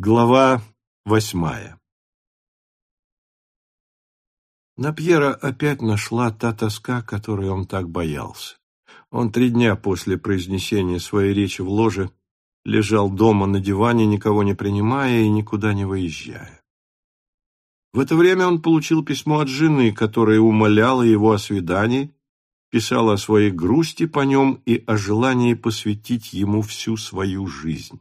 Глава восьмая На Пьера опять нашла та тоска, которой он так боялся. Он три дня после произнесения своей речи в ложе лежал дома на диване, никого не принимая и никуда не выезжая. В это время он получил письмо от жены, которая умоляла его о свидании, писала о своей грусти по нем и о желании посвятить ему всю свою жизнь.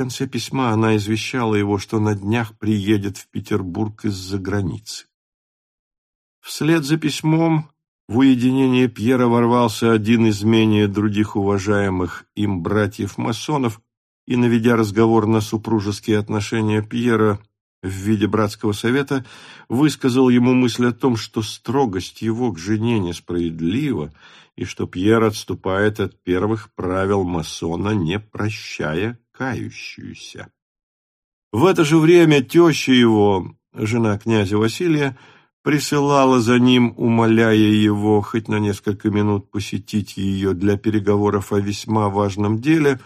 Конце письма она извещала его, что на днях приедет в Петербург из-за границы. Вслед за письмом в уединение Пьера ворвался один из менее других уважаемых им братьев-масонов и, наведя разговор на супружеские отношения Пьера в виде братского совета, высказал ему мысль о том, что строгость его к жене несправедлива, и что Пьер отступает от первых правил масона, не прощая кающуюся. В это же время теща его, жена князя Василия, присылала за ним, умоляя его хоть на несколько минут посетить ее для переговоров о весьма важном деле,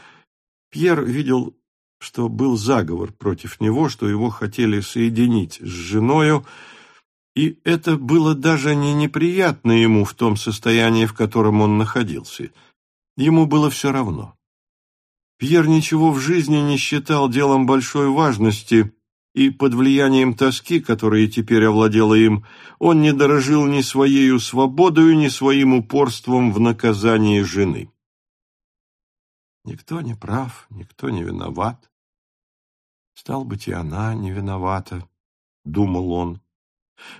Пьер видел, что был заговор против него, что его хотели соединить с женою, и это было даже не неприятно ему в том состоянии, в котором он находился. Ему было все равно. Пьер ничего в жизни не считал делом большой важности, и под влиянием тоски, которая теперь овладела им, он не дорожил ни своею свободою, ни своим упорством в наказании жены. Никто не прав, никто не виноват. Стал быть, и она не виновата, — думал он.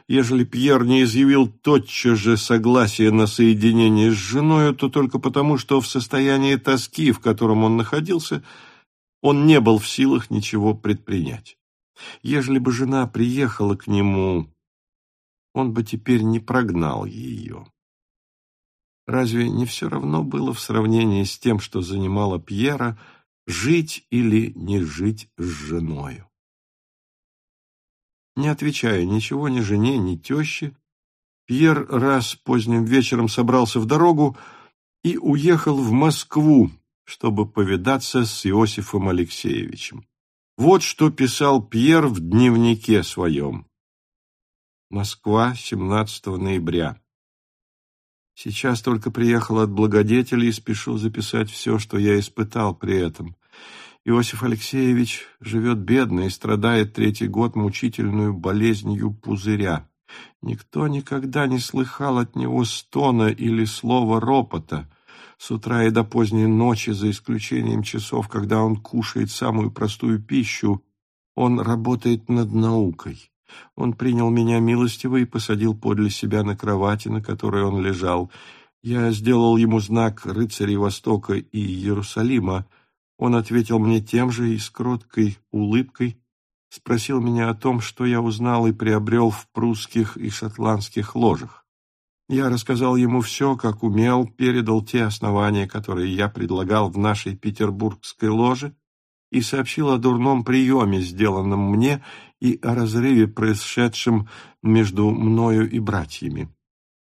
Ежели Пьер не изъявил тотчас же согласие на соединение с женою, то только потому, что в состоянии тоски, в котором он находился, он не был в силах ничего предпринять. Ежели бы жена приехала к нему, он бы теперь не прогнал ее. Разве не все равно было в сравнении с тем, что занимало Пьера, жить или не жить с женою? Не отвечая ничего ни жене, ни теще, Пьер раз поздним вечером собрался в дорогу и уехал в Москву, чтобы повидаться с Иосифом Алексеевичем. Вот что писал Пьер в дневнике своем. Москва, 17 ноября. Сейчас только приехал от благодетеля и спешу записать все, что я испытал при этом. Иосиф Алексеевич живет бедно и страдает третий год мучительную болезнью пузыря. Никто никогда не слыхал от него стона или слова ропота. С утра и до поздней ночи, за исключением часов, когда он кушает самую простую пищу, он работает над наукой. Он принял меня милостиво и посадил подле себя на кровати, на которой он лежал. Я сделал ему знак рыцарей Востока и Иерусалима, он ответил мне тем же и с кроткой улыбкой спросил меня о том, что я узнал и приобрел в прусских и шотландских ложах. Я рассказал ему все, как умел, передал те основания, которые я предлагал в нашей петербургской ложе, и сообщил о дурном приеме, сделанном мне, и о разрыве, происшедшем между мною и братьями.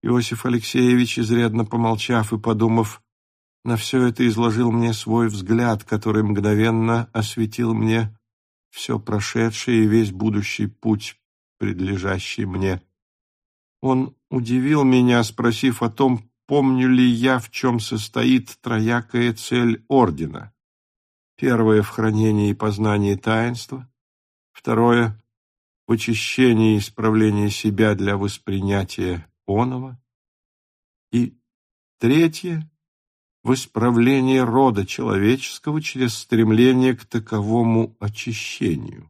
Иосиф Алексеевич, изрядно помолчав и подумав, на все это изложил мне свой взгляд, который мгновенно осветил мне все прошедшее и весь будущий путь, предлежащий мне. Он удивил меня, спросив о том, помню ли я, в чем состоит троякая цель ордена. Первое — в хранении и познании таинства, второе — в очищении и исправлении себя для воспринятия оного, и третье в исправлении рода человеческого через стремление к таковому очищению.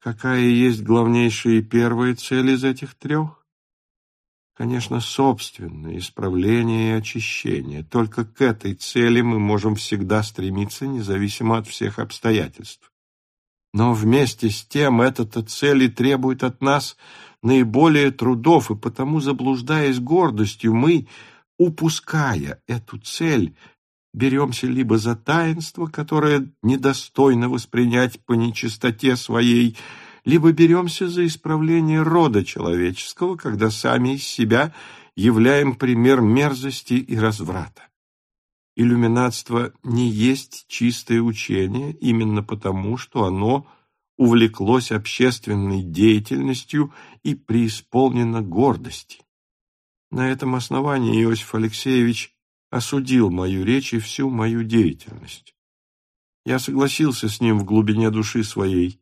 Какая есть главнейшая и первая цель из этих трех? Конечно, собственное исправление и очищение. Только к этой цели мы можем всегда стремиться, независимо от всех обстоятельств. Но вместе с тем эта-то цель и требует от нас наиболее трудов, и потому, заблуждаясь гордостью, мы упуская эту цель, беремся либо за таинство, которое недостойно воспринять по нечистоте своей, либо беремся за исправление рода человеческого, когда сами из себя являем пример мерзости и разврата. иллюминатство не есть чистое учение именно потому, что оно увлеклось общественной деятельностью и преисполнено гордости. На этом основании Иосиф Алексеевич осудил мою речь и всю мою деятельность. Я согласился с ним в глубине души своей.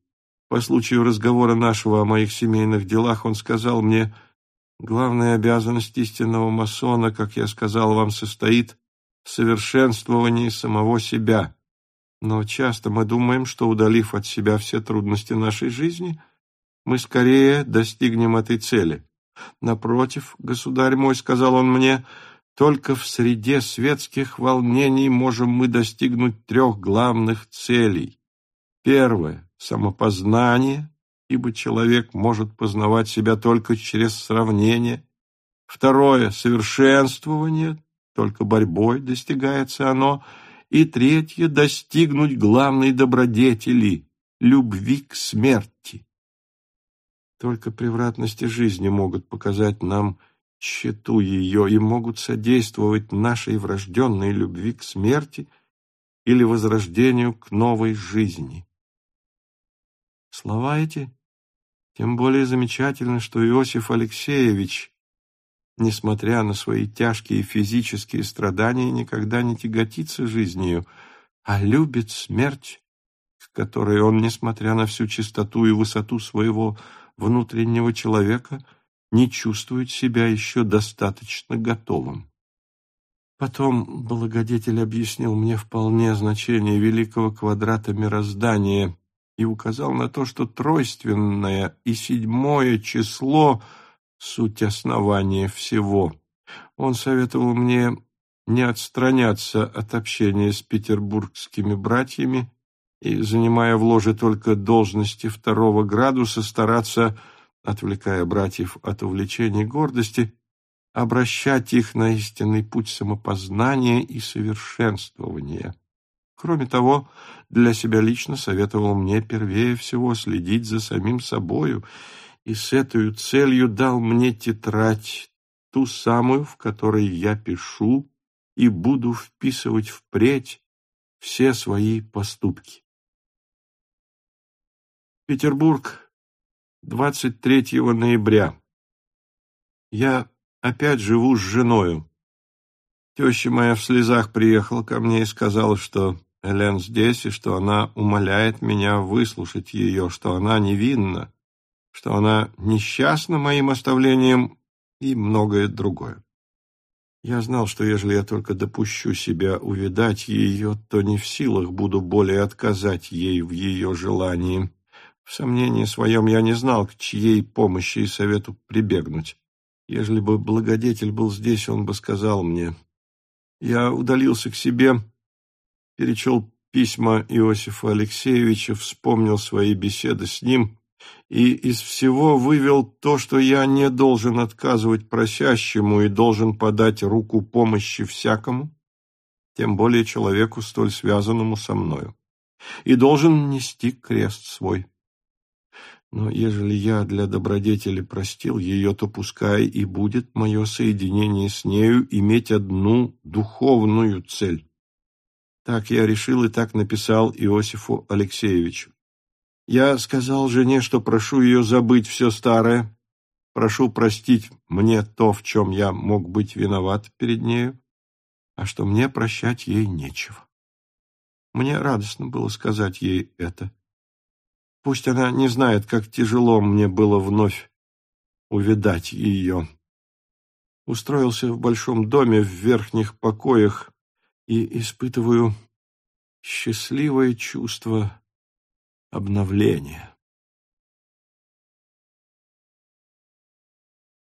По случаю разговора нашего о моих семейных делах он сказал мне, «Главная обязанность истинного масона, как я сказал вам, состоит в совершенствовании самого себя. Но часто мы думаем, что, удалив от себя все трудности нашей жизни, мы скорее достигнем этой цели. Напротив, государь мой, сказал он мне, только в среде светских волнений можем мы достигнуть трех главных целей. Первое — самопознание, ибо человек может познавать себя только через сравнение. Второе — совершенствование, только борьбой достигается оно. И третье — достигнуть главной добродетели — любви к смерти. Только превратности жизни могут показать нам тщету ее и могут содействовать нашей врожденной любви к смерти или возрождению к новой жизни. Слова эти тем более замечательны, что Иосиф Алексеевич, несмотря на свои тяжкие физические страдания, никогда не тяготится жизнью, а любит смерть, к которой он, несмотря на всю чистоту и высоту своего внутреннего человека не чувствует себя еще достаточно готовым. Потом благодетель объяснил мне вполне значение великого квадрата мироздания и указал на то, что тройственное и седьмое число — суть основания всего. Он советовал мне не отстраняться от общения с петербургскими братьями и, занимая в ложе только должности второго градуса, стараться, отвлекая братьев от увлечений гордости, обращать их на истинный путь самопознания и совершенствования. Кроме того, для себя лично советовал мне первее всего следить за самим собою, и с этой целью дал мне тетрадь, ту самую, в которой я пишу и буду вписывать впредь все свои поступки. Петербург, 23 ноября. Я опять живу с женою. Теща моя в слезах приехала ко мне и сказала, что Элен здесь, и что она умоляет меня выслушать ее, что она невинна, что она несчастна моим оставлением и многое другое. Я знал, что ежели я только допущу себя увидать ее, то не в силах буду более отказать ей в ее желании. В сомнении своем я не знал, к чьей помощи и совету прибегнуть. Ежели бы благодетель был здесь, он бы сказал мне. Я удалился к себе, перечел письма Иосифа Алексеевича, вспомнил свои беседы с ним и из всего вывел то, что я не должен отказывать просящему и должен подать руку помощи всякому, тем более человеку, столь связанному со мною, и должен нести крест свой. Но ежели я для добродетели простил ее, то пускай и будет мое соединение с нею иметь одну духовную цель. Так я решил и так написал Иосифу Алексеевичу. Я сказал жене, что прошу ее забыть все старое, прошу простить мне то, в чем я мог быть виноват перед нею, а что мне прощать ей нечего. Мне радостно было сказать ей это. Пусть она не знает, как тяжело мне было вновь увидать ее. Устроился в большом доме в верхних покоях и испытываю счастливое чувство обновления.